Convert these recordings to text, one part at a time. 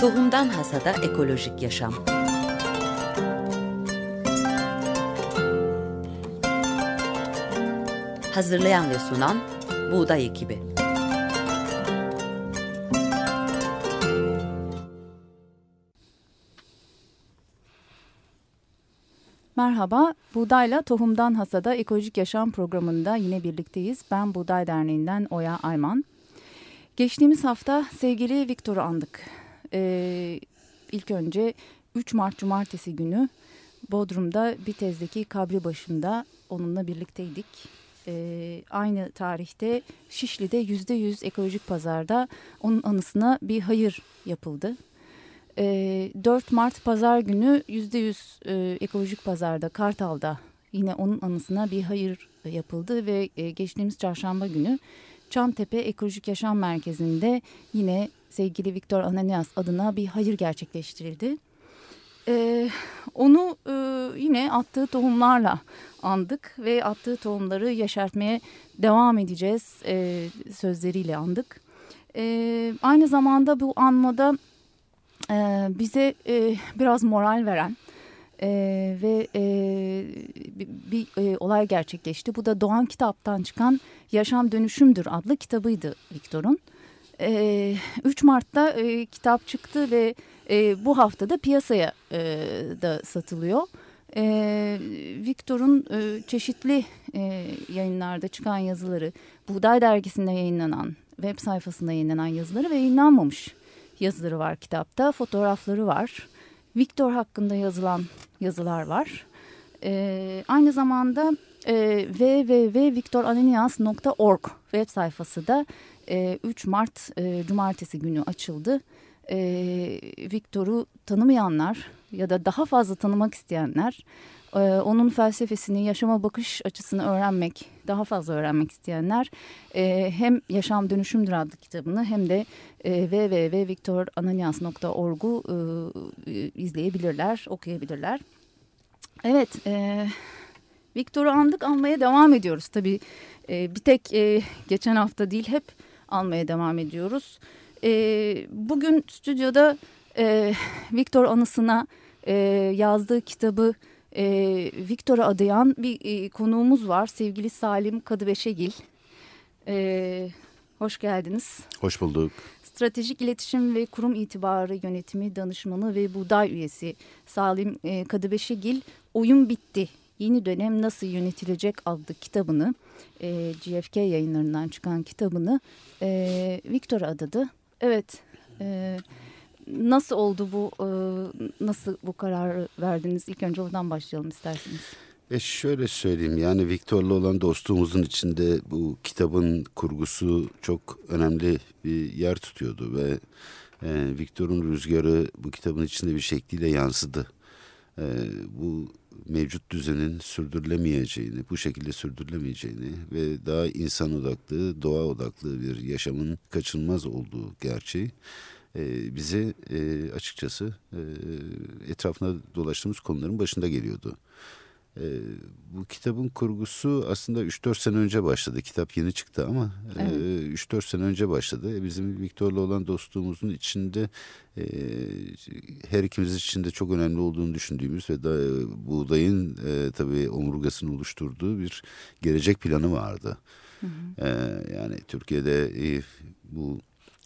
Tohumdan Hasada Ekolojik Yaşam Hazırlayan ve sunan Buğday Ekibi Merhaba, Buğdayla Tohumdan Hasada Ekolojik Yaşam programında yine birlikteyiz. Ben Buğday Derneği'nden Oya Ayman. Geçtiğimiz hafta sevgili Viktor'u andık. Ee, ilk önce 3 Mart Cumartesi günü Bodrum'da Bitez'deki kabri başında onunla birlikteydik. Ee, aynı tarihte Şişli'de %100 ekolojik pazarda onun anısına bir hayır yapıldı. 4 Mart pazar günü %100 e, ekolojik pazarda Kartal'da yine onun anısına bir hayır yapıldı ve e, geçtiğimiz çarşamba günü Çamtepe Ekolojik Yaşam Merkezi'nde yine sevgili Viktor Ananias adına bir hayır gerçekleştirildi. Ee, onu e, yine attığı tohumlarla andık ve attığı tohumları yaşartmaya devam edeceğiz e, sözleriyle andık. E, aynı zamanda bu anmada e, bize e, biraz moral veren e, ve e, bir, bir e, olay gerçekleşti. Bu da Doğan Kitap'tan çıkan Yaşam Dönüşümdür adlı kitabıydı Viktor'un. E, 3 Mart'ta e, kitap çıktı ve e, bu haftada piyasaya e, da satılıyor. E, Viktor'un e, çeşitli e, yayınlarda çıkan yazıları, Buğday Dergisi'nde yayınlanan, web sayfasında yayınlanan yazıları ve yayınlanmamış yazıları var kitapta, fotoğrafları var. Viktor hakkında yazılan yazılar var. E, aynı zamanda e, www.viktorananias.org web sayfası da e, 3 Mart e, Cumartesi günü açıldı. E, Viktor'u tanımayanlar ya da daha fazla tanımak isteyenler, e, onun felsefesini, yaşama bakış açısını öğrenmek, daha fazla öğrenmek isteyenler e, hem Yaşam Dönüşümdür adlı kitabını hem de e, izleyebilirler, okuyabilirler. Evet, e, Viktor'u andık almaya devam ediyoruz. Tabii bir tek geçen hafta değil hep almaya devam ediyoruz. E, bugün stüdyoda e, Viktor anısına e, yazdığı kitabı e, Viktor'a adayan bir e, konuğumuz var. Sevgili Salim Kadıbeşegil. E, hoş geldiniz. Hoş bulduk. Stratejik İletişim ve Kurum İtibarı Yönetimi Danışmanı ve Buğday Üyesi Salim e, Kadıbeşegil Oyun Bitti Yeni Dönem Nasıl Yönetilecek adlı kitabını e, GFK yayınlarından çıkan kitabını e, Viktor'a adadı. Evet, e, nasıl oldu bu, e, nasıl bu kararı verdiniz? İlk önce oradan başlayalım isterseniz. E şöyle söyleyeyim yani Viktor'la olan dostluğumuzun içinde bu kitabın kurgusu çok önemli bir yer tutuyordu ve e, Viktor'un rüzgarı bu kitabın içinde bir şekliyle yansıdı. E, bu mevcut düzenin sürdürülemeyeceğini, bu şekilde sürdürülemeyeceğini ve daha insan odaklı, doğa odaklı bir yaşamın kaçınılmaz olduğu gerçeği e, bize e, açıkçası e, etrafında dolaştığımız konuların başında geliyordu. E, bu kitabın kurgusu aslında 3-4 sene önce başladı. Kitap yeni çıktı ama evet. e, 3-4 sene önce başladı. E, bizim Viktor'la olan dostluğumuzun içinde e, her ikimiz için de çok önemli olduğunu düşündüğümüz ve da, e, buğdayın e, tabii omurgasını oluşturduğu bir gelecek planı vardı. Hı hı. E, yani Türkiye'de e, bu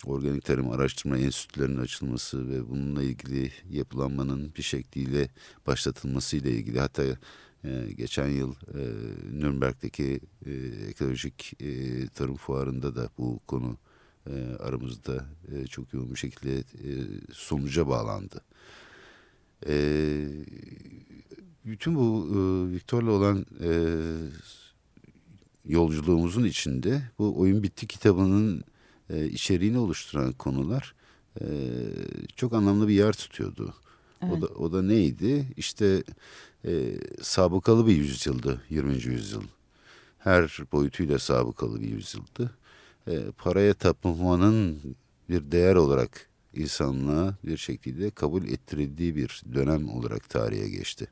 organik tarım araştırma enstitülerinin açılması ve bununla ilgili yapılanmanın bir şekliyle başlatılması ile ilgili hatta e, geçen yıl e, Nürnberg'deki e, ekolojik e, tarım fuarında da bu konu e, aramızda e, çok yoğun bir şekilde e, sonuca bağlandı. E, bütün bu e, Viktor'la olan e, yolculuğumuzun içinde bu Oyun Bitti kitabının e, içeriğini oluşturan konular e, çok anlamlı bir yer tutuyordu. Evet. O da o da neydi? İşte e, sabıkalı bir yüzyıldı 20. yüzyıl. Her boyutuyla sabıkalı bir yüzyıldı. E, paraya tapınmanın bir değer olarak insanlığa bir şekilde kabul ettirildiği bir dönem olarak tarihe geçti.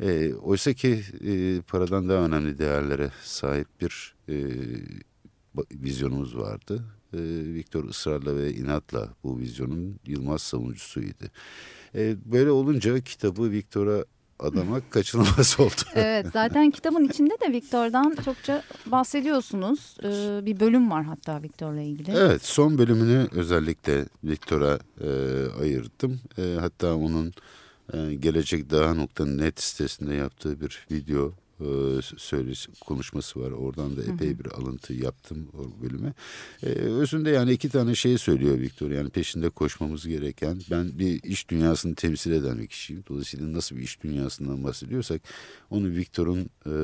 E, Oysa ki e, paradan daha önemli değerlere sahip bir e, vizyonumuz vardı. e, Victor ısrarla ve inatla bu vizyonun Yılmaz savunucusuydu. E, böyle olunca kitabı Victor'a adamak kaçınılmaz oldu. evet zaten kitabın içinde de Victor'dan çokça bahsediyorsunuz. Ee, bir bölüm var hatta Victor'la ilgili. Evet son bölümünü özellikle Victor'a e, ayırdım. E, hatta onun e, gelecek daha nokta net sitesinde yaptığı bir video e, konuşması var. Oradan da epey bir alıntı yaptım o bölüme. E, özünde yani iki tane şey söylüyor Victor. Yani peşinde koşmamız gereken. Ben bir iş dünyasını temsil eden bir kişiyim. Dolayısıyla nasıl bir iş dünyasından bahsediyorsak onu Victor'un e,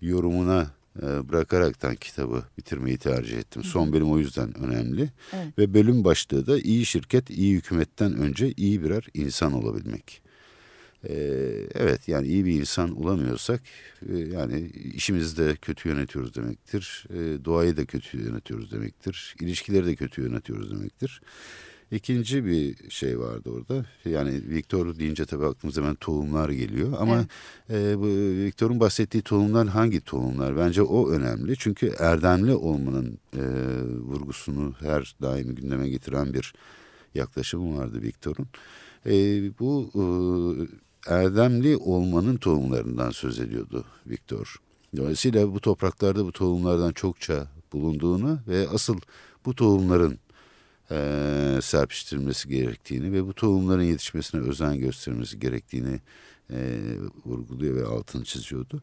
yorumuna e, bırakaraktan kitabı bitirmeyi tercih ettim. Son bölüm o yüzden önemli. Evet. Ve bölüm başlığı da iyi şirket, iyi hükümetten önce iyi birer insan olabilmek. Ee, evet yani iyi bir insan olamıyorsak e, yani işimizi de kötü yönetiyoruz demektir. E, doğayı da kötü yönetiyoruz demektir. İlişkileri de kötü yönetiyoruz demektir. İkinci bir şey vardı orada. Yani Victor deyince tabii aklımıza hemen tohumlar geliyor. Ama evet. e, bu Victor'un bahsettiği tohumlar hangi tohumlar? Bence o önemli. Çünkü erdemli olmanın e, vurgusunu her daim gündeme getiren bir yaklaşım vardı Victor'un. E, bu e, erdemli olmanın tohumlarından söz ediyordu Victor. Dolayısıyla bu topraklarda bu tohumlardan çokça bulunduğunu ve asıl bu tohumların e, serpiştirilmesi gerektiğini ve bu tohumların yetişmesine özen göstermesi gerektiğini e, vurguluyor ve altını çiziyordu.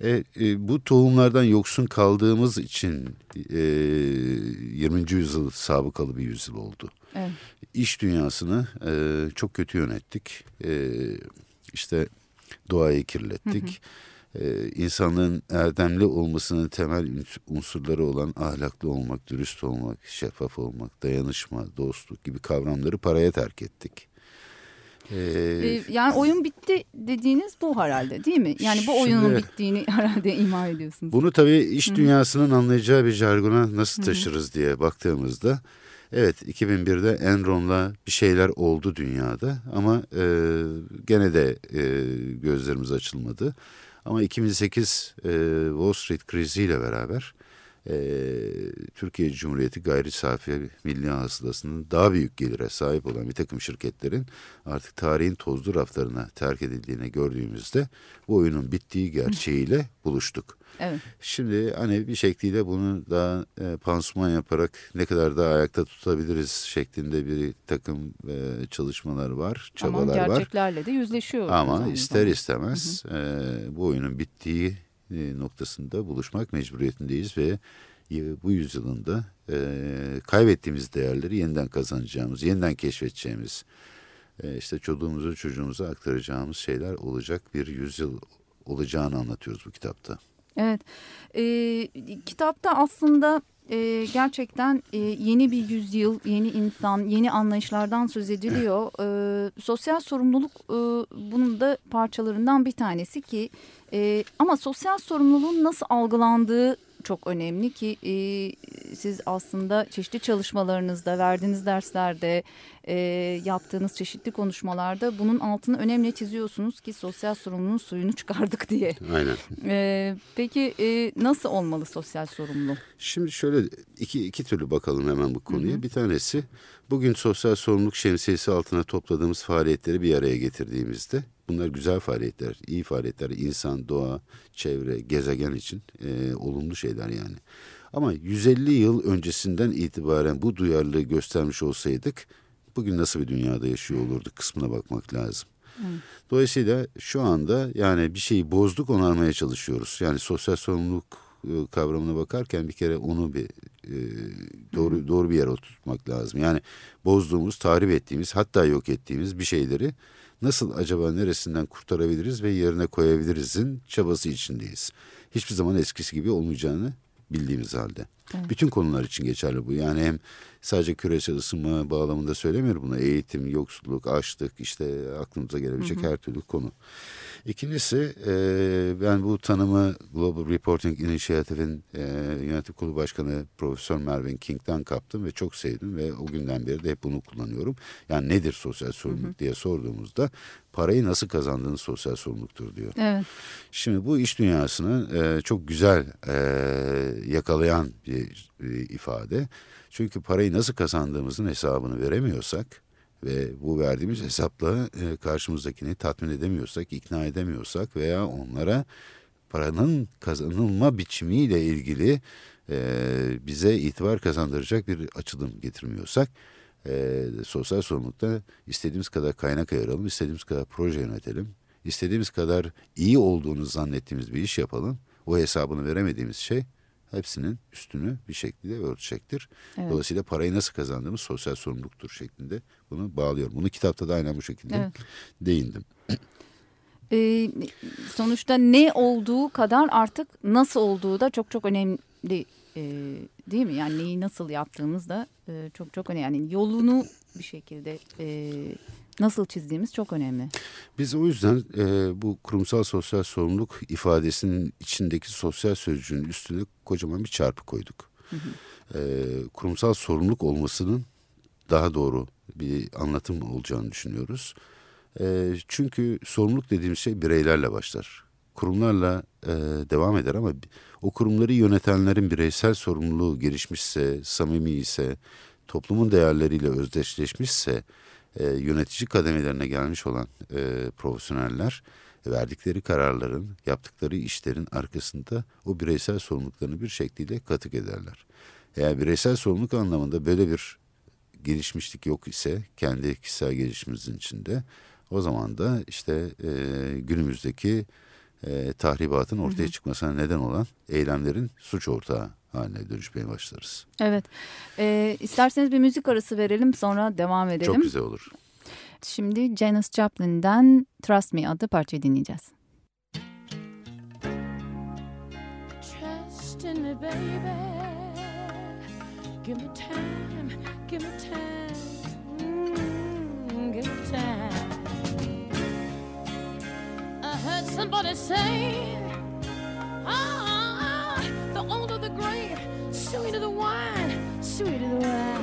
E, e, bu tohumlardan yoksun kaldığımız için e, 20. yüzyıl sabıkalı bir yüzyıl oldu. Evet. İş dünyasını e, çok kötü yönettik. E, işte doğayı kirlettik. Hı hı e, insanlığın erdemli olmasının temel unsurları olan ahlaklı olmak, dürüst olmak, şeffaf olmak, dayanışma, dostluk gibi kavramları paraya terk ettik. Ee, ee, yani oyun bitti dediğiniz bu herhalde değil mi? Yani bu oyunun şimdi, bittiğini herhalde ima ediyorsunuz. Bunu tabii iş dünyasının anlayacağı bir jargona nasıl taşırız diye baktığımızda Evet 2001'de Enron'la bir şeyler oldu dünyada ama e, gene de e, gözlerimiz açılmadı. Ama 2008 e, Wall Street kriziyle beraber e, Türkiye Cumhuriyeti gayri safi milli hasılasının daha büyük gelire sahip olan bir takım şirketlerin artık tarihin tozlu raflarına terk edildiğini gördüğümüzde bu oyunun bittiği gerçeğiyle buluştuk. Evet. Şimdi hani bir şekliyle bunu daha e, pansuman yaparak ne kadar daha ayakta tutabiliriz şeklinde bir takım e, çalışmalar var, çabalar Ama gerçeklerle var. gerçeklerle de yüzleşiyor. Ama ister istemez hı hı. E, bu oyunun bittiği e, noktasında buluşmak mecburiyetindeyiz ve e, bu yüzyılında e, kaybettiğimiz değerleri yeniden kazanacağımız, yeniden keşfedeceğimiz, e, işte çocuğumuzu çocuğumuza aktaracağımız şeyler olacak bir yüzyıl olacağını anlatıyoruz bu kitapta. Evet, e, kitapta aslında e, gerçekten e, yeni bir yüzyıl, yeni insan, yeni anlayışlardan söz ediliyor. E, sosyal sorumluluk e, bunun da parçalarından bir tanesi ki e, ama sosyal sorumluluğun nasıl algılandığı çok önemli ki e, siz aslında çeşitli çalışmalarınızda, verdiğiniz derslerde, e, yaptığınız çeşitli konuşmalarda bunun altını önemli çiziyorsunuz ki sosyal sorumluluğun suyunu çıkardık diye. Aynen. E, peki e, nasıl olmalı sosyal sorumluluk? Şimdi şöyle iki, iki türlü bakalım hemen bu konuya. Hı hı. Bir tanesi bugün sosyal sorumluluk şemsiyesi altına topladığımız faaliyetleri bir araya getirdiğimizde Bunlar güzel faaliyetler, iyi faaliyetler. insan, doğa, çevre, gezegen için e, olumlu şeyler yani. Ama 150 yıl öncesinden itibaren bu duyarlılığı göstermiş olsaydık bugün nasıl bir dünyada yaşıyor olurduk kısmına bakmak lazım. Dolayısıyla şu anda yani bir şeyi bozduk onarmaya çalışıyoruz. Yani sosyal sorumluluk e, kavramına bakarken bir kere onu bir e, doğru doğru bir yere oturtmak lazım. Yani bozduğumuz, tahrip ettiğimiz, hatta yok ettiğimiz bir şeyleri nasıl acaba neresinden kurtarabiliriz ve yerine koyabilirizin çabası içindeyiz. Hiçbir zaman eskisi gibi olmayacağını bildiğimiz halde. Evet. Bütün konular için geçerli bu. Yani hem sadece küresel ısınma bağlamında söylemiyorum bunu. Eğitim, yoksulluk, açlık işte aklımıza gelebilecek hı hı. her türlü konu. İkincisi e, ben bu tanımı Global Reporting Initiative'in e, yönetim kurulu başkanı Profesör Mervyn King'den kaptım ve çok sevdim ve o günden beri de hep bunu kullanıyorum. Yani nedir sosyal sorumluluk hı hı. diye sorduğumuzda parayı nasıl kazandığın sosyal sorumluluktur diyor. Evet. Şimdi bu iş dünyasını e, çok güzel e, yakalayan bir bir e, ifade. Çünkü parayı nasıl kazandığımızın hesabını veremiyorsak ve bu verdiğimiz hesapla e, karşımızdakini tatmin edemiyorsak, ikna edemiyorsak veya onlara paranın kazanılma biçimiyle ilgili e, bize itibar kazandıracak bir açılım getirmiyorsak e, sosyal sorumlulukta istediğimiz kadar kaynak ayıralım, istediğimiz kadar proje yönetelim, istediğimiz kadar iyi olduğunu zannettiğimiz bir iş yapalım. O hesabını veremediğimiz şey hepsinin üstünü bir şekilde örtecektir. Evet. Dolayısıyla parayı nasıl kazandığımız sosyal sorumluluktur şeklinde bunu bağlıyorum. Bunu kitapta da aynen bu şekilde evet. değindim. Ee, sonuçta ne olduğu kadar artık nasıl olduğu da çok çok önemli e, değil mi? Yani neyi nasıl yaptığımız da e, çok çok önemli. Yani yolunu bir şekilde e, nasıl çizdiğimiz çok önemli. Biz o yüzden e, bu kurumsal sosyal sorumluluk ifadesinin içindeki sosyal sözcüğün üstüne kocaman bir çarpı koyduk. Hı hı. E, kurumsal sorumluluk olmasının daha doğru bir anlatım olacağını düşünüyoruz. E, çünkü sorumluluk dediğimiz şey bireylerle başlar. Kurumlarla e, devam eder ama o kurumları yönetenlerin bireysel sorumluluğu gelişmişse, samimi ise, toplumun değerleriyle özdeşleşmişse e, yönetici kademelerine gelmiş olan e, profesyoneller verdikleri kararların, yaptıkları işlerin arkasında o bireysel sorumluluklarını bir şekilde katık ederler. Eğer bireysel sorumluluk anlamında böyle bir gelişmişlik yok ise kendi kişisel gelişimimizin içinde o zaman da işte e, günümüzdeki e, tahribatın ortaya çıkmasına neden olan eylemlerin suç ortağı haline dönüşmeye başlarız. Evet. E, isterseniz bir müzik arası verelim sonra devam edelim. Çok güzel olur. Şimdi Janis Joplin'den Trust Me adlı parçayı dinleyeceğiz. Trust in me baby Give me time, give me time somebody say ah, The older the grape, sweeter the wine, sweeter the wine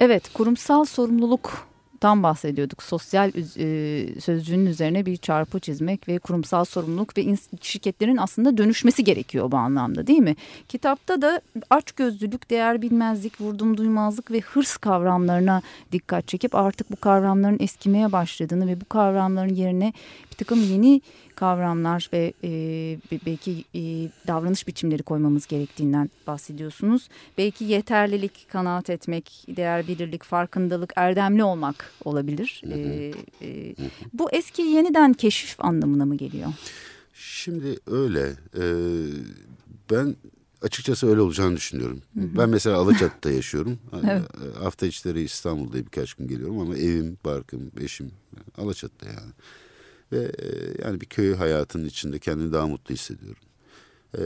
Evet, kurumsal sorumluluk tam bahsediyorduk. Sosyal e, sözcüğünün üzerine bir çarpı çizmek ve kurumsal sorumluluk ve şirketlerin aslında dönüşmesi gerekiyor bu anlamda değil mi? Kitapta da açgözlülük, değer bilmezlik, vurdum duymazlık ve hırs kavramlarına dikkat çekip artık bu kavramların eskimeye başladığını ve bu kavramların yerine takım yeni kavramlar ve e, belki e, davranış biçimleri koymamız gerektiğinden bahsediyorsunuz. Belki yeterlilik, kanaat etmek, değer bilirlik, farkındalık, erdemli olmak olabilir. Hı hı. E, e, bu eski yeniden keşif anlamına mı geliyor? Şimdi öyle. E, ben açıkçası öyle olacağını düşünüyorum. Hı hı. Ben mesela Alaçatı'da yaşıyorum. evet. Hafta içleri İstanbul'da birkaç gün geliyorum ama evim, barkım, eşim Alaçatı'da yani. Ve e, yani bir köy hayatının içinde kendimi daha mutlu hissediyorum. E,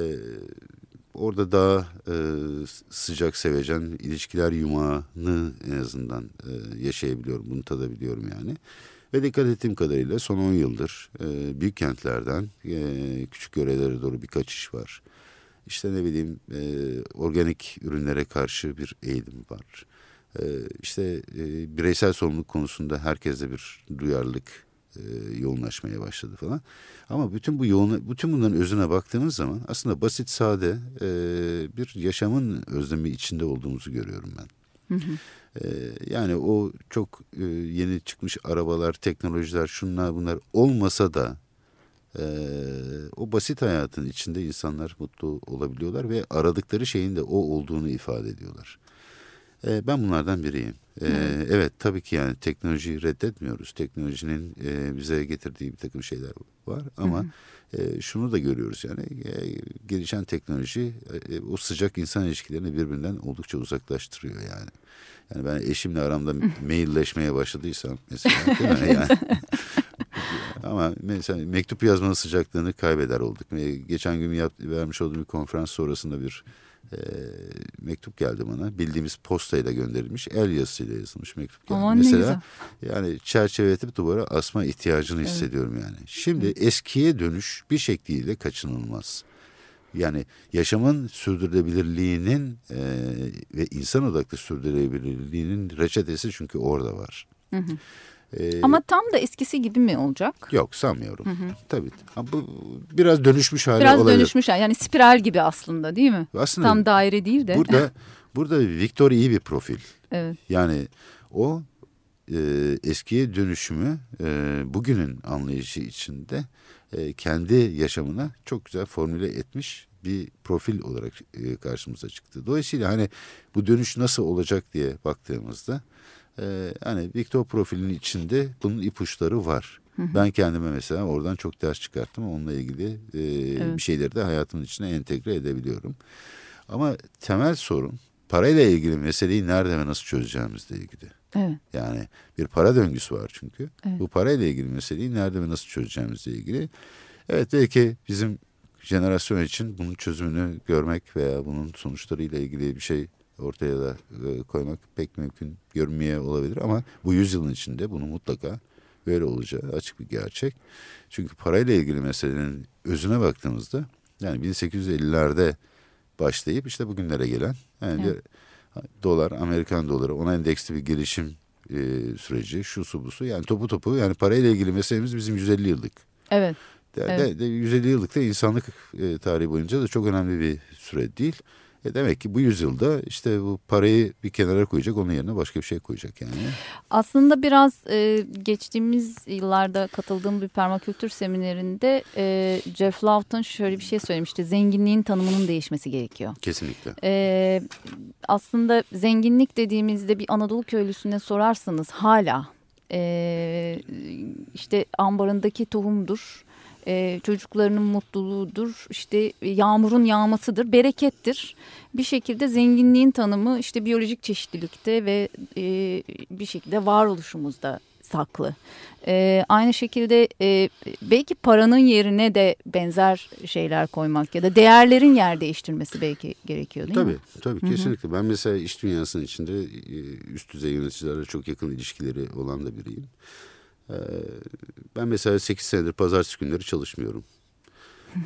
orada daha e, sıcak sevecen ilişkiler yumağını en azından e, yaşayabiliyorum. Bunu tadabiliyorum yani. Ve dikkat ettiğim kadarıyla son 10 yıldır e, büyük kentlerden e, küçük yörelere doğru bir kaçış var. İşte ne bileyim e, organik ürünlere karşı bir eğilim var. E, işte e, bireysel sorumluluk konusunda herkeste bir duyarlılık e, yoğunlaşmaya başladı falan. Ama bütün bu yoğun, bütün bunların özüne baktığımız zaman aslında basit sade e, bir yaşamın özlemi içinde olduğumuzu görüyorum ben. Hı hı. E, yani o çok e, yeni çıkmış arabalar, teknolojiler, şunlar bunlar olmasa da e, o basit hayatın içinde insanlar mutlu olabiliyorlar ve aradıkları şeyin de o olduğunu ifade ediyorlar. E, ben bunlardan biriyim. E, evet tabii ki yani teknolojiyi reddetmiyoruz. Teknolojinin e, bize getirdiği bir takım şeyler var ama e, şunu da görüyoruz yani e, gelişen teknoloji e, o sıcak insan ilişkilerini birbirinden oldukça uzaklaştırıyor yani. Yani ben eşimle aramda mailleşmeye başladıysam mesela değil mi? Yani, ama mesela mektup yazmanın sıcaklığını kaybeder olduk. Geçen gün yap, vermiş olduğum bir konferans sonrasında bir e, mektup geldi bana. Bildiğimiz postayla gönderilmiş, el yazısıyla yazılmış mektup geldi. Aman Mesela yani çerçeveletip duvara asma ihtiyacını evet. hissediyorum yani. Şimdi evet. eskiye dönüş bir şekliyle kaçınılmaz. Yani yaşamın sürdürülebilirliğinin e, ve insan odaklı sürdürülebilirliğinin reçetesi çünkü orada var. Hı hı. Ee, Ama tam da eskisi gibi mi olacak? Yok sanmıyorum. Hı hı. Tabii. Bu biraz dönüşmüş hali biraz olabilir. Biraz dönüşmüş hali. Yani spiral gibi aslında değil mi? Aslında tam daire değil de. Burada burada Victor iyi bir profil. Evet. Yani o e, eskiye dönüşümü e, bugünün anlayışı içinde e, kendi yaşamına çok güzel formüle etmiş bir profil olarak e, karşımıza çıktı. Dolayısıyla hani bu dönüş nasıl olacak diye baktığımızda e, hani Victor profilinin içinde bunun ipuçları var. Hı hı. Ben kendime mesela oradan çok ders çıkarttım. Onunla ilgili e, evet. bir şeyleri de hayatımın içine entegre edebiliyorum. Ama temel sorun parayla ilgili meseleyi nerede ve nasıl çözeceğimizle ilgili. Evet. Yani bir para döngüsü var çünkü. Evet. Bu parayla ilgili meseleyi nerede ve nasıl çözeceğimizle ilgili. Evet belki bizim jenerasyon için bunun çözümünü görmek veya bunun sonuçlarıyla ilgili bir şey ortaya da e, koymak pek mümkün görünmeye olabilir ama bu yüzyılın içinde bunu mutlaka böyle olacağı açık bir gerçek. Çünkü parayla ilgili meselenin özüne baktığımızda yani 1850'lerde başlayıp işte bugünlere gelen yani evet. bir dolar, Amerikan doları ona endeksli bir gelişim e, süreci şu su bu su yani topu topu yani parayla ilgili meselemiz bizim 150 yıllık. Evet. De, evet. de, de 150 yıllık da insanlık e, tarihi boyunca da çok önemli bir süre değil. E demek ki bu yüzyılda işte bu parayı bir kenara koyacak onun yerine başka bir şey koyacak yani. Aslında biraz e, geçtiğimiz yıllarda katıldığım bir permakültür seminerinde e, Jeff Lawton şöyle bir şey söylemişti. Zenginliğin tanımının değişmesi gerekiyor. Kesinlikle. E, aslında zenginlik dediğimizde bir Anadolu köylüsüne sorarsanız hala e, işte ambarındaki tohumdur e, çocuklarının mutluluğudur, işte yağmurun yağmasıdır, berekettir. Bir şekilde zenginliğin tanımı işte biyolojik çeşitlilikte ve e, bir şekilde varoluşumuzda saklı. E, aynı şekilde e, belki paranın yerine de benzer şeyler koymak ya da değerlerin yer değiştirmesi belki gerekiyor değil tabii, mi? Tabii kesinlikle. Ben mesela iş dünyasının içinde e, üst düzey yöneticilerle çok yakın ilişkileri olan da biriyim. Ben mesela 8 senedir pazartesi günleri çalışmıyorum.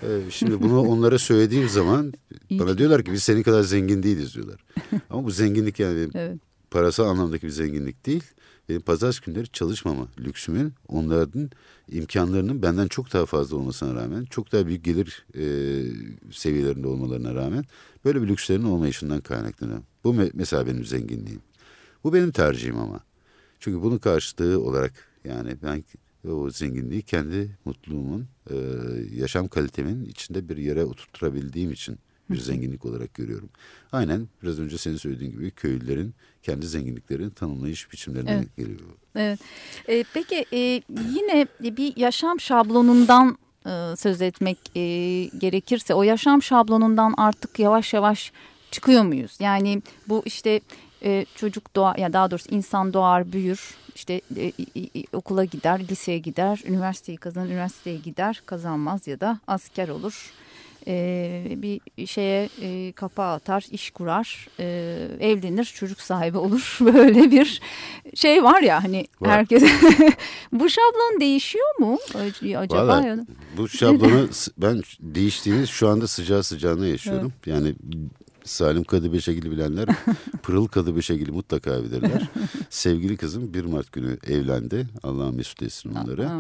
Ee, şimdi bunu onlara söylediğim zaman bana diyorlar ki biz senin kadar zengin değiliz diyorlar. Ama bu zenginlik yani evet. parasal anlamdaki bir zenginlik değil. Benim pazartesi günleri çalışmama lüksümün onların imkanlarının benden çok daha fazla olmasına rağmen çok daha büyük gelir e, seviyelerinde olmalarına rağmen böyle bir lükslerin olmayışından kaynaklanıyor. Bu me mesela benim zenginliğim. Bu benim tercihim ama. Çünkü bunun karşılığı olarak yani ben o zenginliği kendi mutluluğumun, e, yaşam kalitemin içinde bir yere oturtabildiğim için bir zenginlik olarak görüyorum. Aynen biraz önce senin söylediğin gibi köylülerin kendi zenginliklerini tanımlayış biçimlerine evet. geliyor. Evet. E, peki e, yine bir yaşam şablonundan e, söz etmek e, gerekirse o yaşam şablonundan artık yavaş yavaş çıkıyor muyuz? Yani bu işte e, çocuk doğar ya daha doğrusu insan doğar büyür işte e, e, okula gider liseye gider üniversiteyi kazanır üniversiteye gider kazanmaz ya da asker olur e, bir şeye e, kapağı atar, iş kurar, e, evlenir, çocuk sahibi olur. Böyle bir şey var ya hani var. herkes. bu şablon değişiyor mu acaba? Vallahi, bu şablonu ben değiştiğini şu anda sıcağı sıcağına yaşıyorum. Evet. Yani Salim Kadıbeşegil'i bilenler Pırıl Kadıbeşegil'i mutlaka bilirler. Sevgili kızım 1 Mart günü evlendi. Allah mesut etsin onları.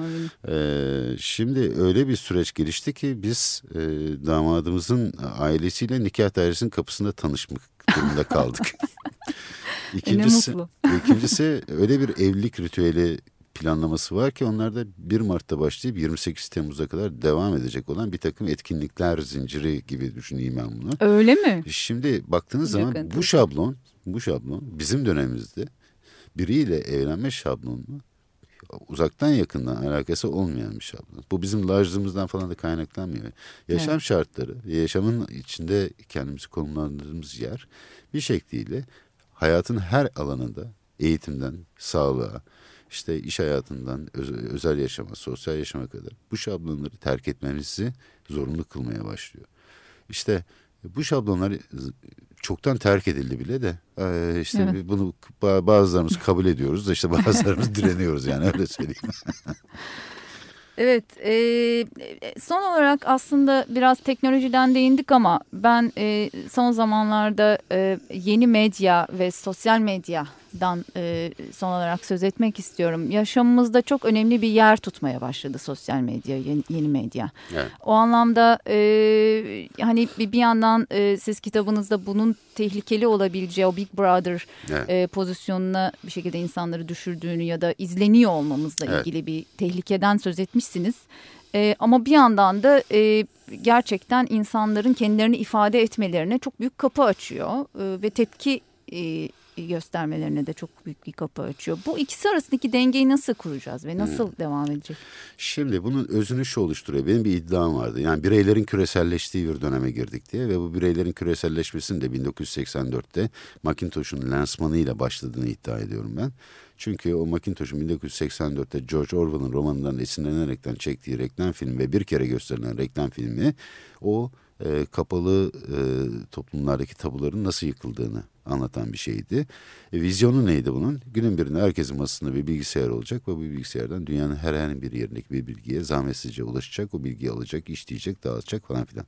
Ee, şimdi öyle bir süreç gelişti ki biz e, damadımızın ailesiyle nikah dairesinin kapısında tanışmak durumunda kaldık. İkincisi, ikincisi öyle bir evlilik ritüeli planlaması var ki onlar da 1 Mart'ta başlayıp 28 Temmuz'a kadar devam edecek olan bir takım etkinlikler zinciri gibi düşüneyim ben bunu. Öyle mi? Şimdi baktığınız Çok zaman bu şablon, bu şablon bizim dönemimizde biriyle evlenme şablonu uzaktan yakından alakası olmayan bir şablon. Bu bizim larjlığımızdan falan da kaynaklanmıyor. Yaşam evet. şartları, yaşamın içinde kendimizi konumlandırdığımız yer bir şekliyle hayatın her alanında eğitimden sağlığa, işte iş hayatından öz, özel yaşama, sosyal yaşama kadar bu şablonları terk etmemizi zorunlu kılmaya başlıyor. İşte bu şablonlar çoktan terk edildi bile de e, işte evet. bunu bazılarımız kabul ediyoruz da işte bazılarımız direniyoruz yani öyle söyleyeyim. Evet, e, son olarak aslında biraz teknolojiden değindik ama ben e, son zamanlarda e, yeni medya ve sosyal medya dan e, son olarak söz etmek istiyorum. Yaşamımızda çok önemli bir yer tutmaya başladı sosyal medya, yeni, yeni medya. Evet. O anlamda e, hani bir, bir yandan e, siz kitabınızda bunun tehlikeli olabileceği o Big Brother evet. e, pozisyonuna bir şekilde insanları düşürdüğünü ya da izleniyor olmamızla evet. ilgili bir tehlikeden söz etmişsiniz. E, ama bir yandan da e, gerçekten insanların kendilerini ifade etmelerine çok büyük kapı açıyor e, ve tepki e, göstermelerine de çok büyük bir kapı açıyor. Bu ikisi arasındaki dengeyi nasıl kuracağız ve nasıl hmm. devam edecek? Şimdi bunun özünü şu oluşturuyor. Benim bir iddiam vardı. Yani bireylerin küreselleştiği bir döneme girdik diye ve bu bireylerin küreselleşmesinin de 1984'te Macintosh'un lansmanıyla başladığını iddia ediyorum ben. Çünkü o Macintosh'un 1984'te George Orwell'ın romanından esinlenerekten çektiği reklam filmi ve bir kere gösterilen reklam filmi o e, kapalı e, toplumlardaki tabuların nasıl yıkıldığını anlatan bir şeydi. E, vizyonu neydi bunun? Günün birinde herkesin masasında bir bilgisayar olacak ve bu bilgisayardan dünyanın herhangi bir yerindeki bir bilgiye zahmetsizce ulaşacak, o bilgiyi alacak, işleyecek, dağıtacak falan filan.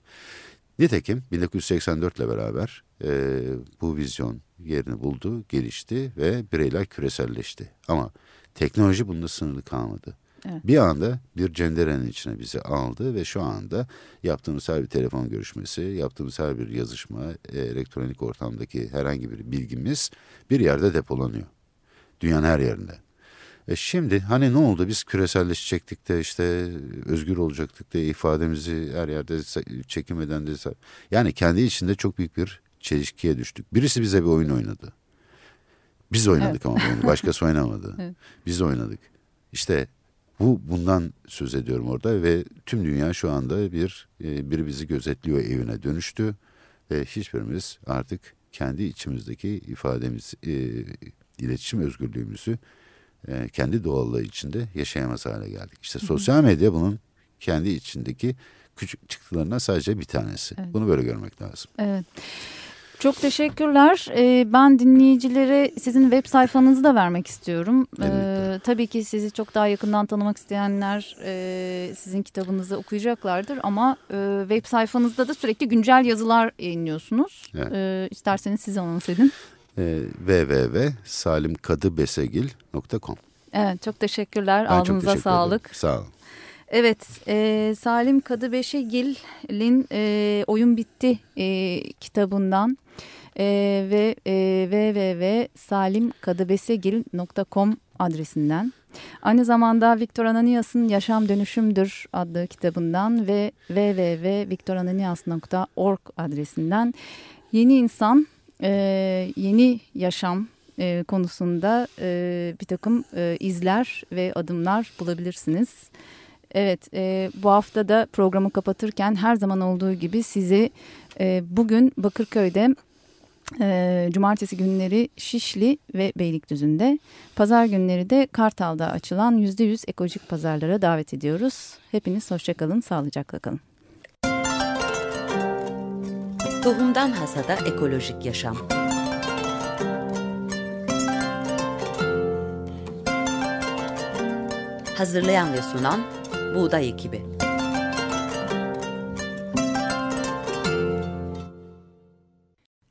Nitekim 1984 ile beraber e, bu vizyon yerini buldu, gelişti ve bireyler küreselleşti. Ama teknoloji bunda sınırlı kalmadı. Evet. Bir anda bir cenderenin içine bizi aldı ve şu anda yaptığımız her bir telefon görüşmesi, yaptığımız her bir yazışma, e, elektronik ortamdaki herhangi bir bilgimiz bir yerde depolanıyor. Dünyanın her yerinde. E şimdi hani ne oldu biz küreselleşecektik de işte özgür olacaktık da ifademizi her yerde çekimeden de yani kendi içinde çok büyük bir çelişkiye düştük. Birisi bize bir oyun oynadı. Biz oynadık evet. ama oyunu başkası oynamadı. evet. Biz oynadık. İşte bu bundan söz ediyorum orada ve tüm dünya şu anda bir e, bir bizi gözetliyor evine dönüştü ve hiçbirimiz artık kendi içimizdeki ifademiz, e, iletişim özgürlüğümüzü e, kendi doğallığı içinde yaşayamaz hale geldik. İşte sosyal medya bunun kendi içindeki küçük çıktılarından sadece bir tanesi. Evet. Bunu böyle görmek lazım. Evet. Çok teşekkürler. Ee, ben dinleyicilere sizin web sayfanızı da vermek istiyorum. Ee, tabii ki sizi çok daha yakından tanımak isteyenler e, sizin kitabınızı okuyacaklardır. Ama e, web sayfanızda da sürekli güncel yazılar yayınlıyorsunuz. Evet. Ee, isterseniz siz anons edin. e, www.salimkadыбesegil.com Evet çok teşekkürler. Ben Ağzınıza çok teşekkür sağlık. Ederim. Sağ olun. Evet, e, Salim Kadıbeşegil'in e, Oyun Bitti e, kitabından e, ve e, www.salimkadыбesegil.com adresinden. Aynı zamanda Viktor Ananias'ın Yaşam Dönüşümdür adlı kitabından ve www.viktorananias.org adresinden yeni insan, e, yeni yaşam e, konusunda e, bir takım e, izler ve adımlar bulabilirsiniz. Evet, e, bu hafta da programı kapatırken her zaman olduğu gibi sizi e, bugün Bakırköy'de, e, cumartesi günleri Şişli ve Beylikdüzü'nde, pazar günleri de Kartal'da açılan %100 ekolojik pazarlara davet ediyoruz. Hepiniz hoşçakalın, sağlıcakla kalın. Tohumdan Hasada Ekolojik Yaşam Hazırlayan ve sunan Buğday Ekibi